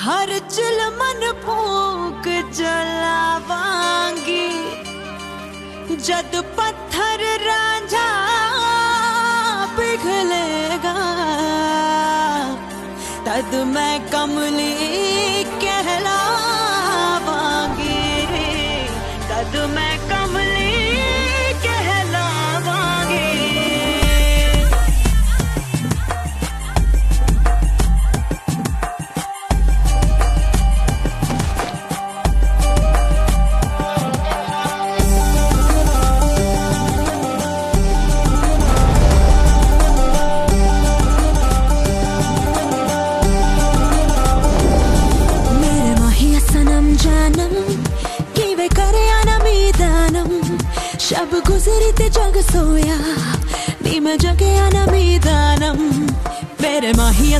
हर chill मन फूक जलावांगी। जद पत्थर राजा पिघलेगा, तद मैं कमली कहलावांगी। तद मैं गुजरी ते जग सोया नी मैं जगे अनमीदानम मेरे माहिया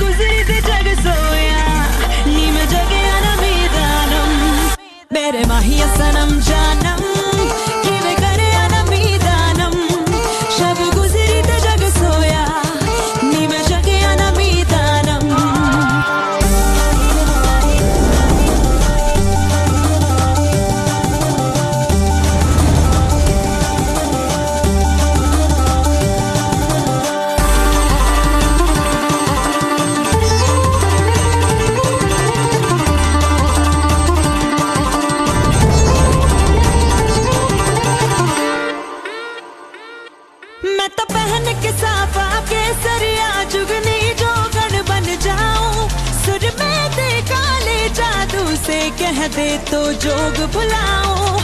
गुजरी जग सोया नीम जगे ना मेरे माहिया सनम जानम। पहन के साफा के सरिया जुगनी जोगन बन जाऊँ। सुर में दे काले जादू से कह दे तो जोग भुलाऊं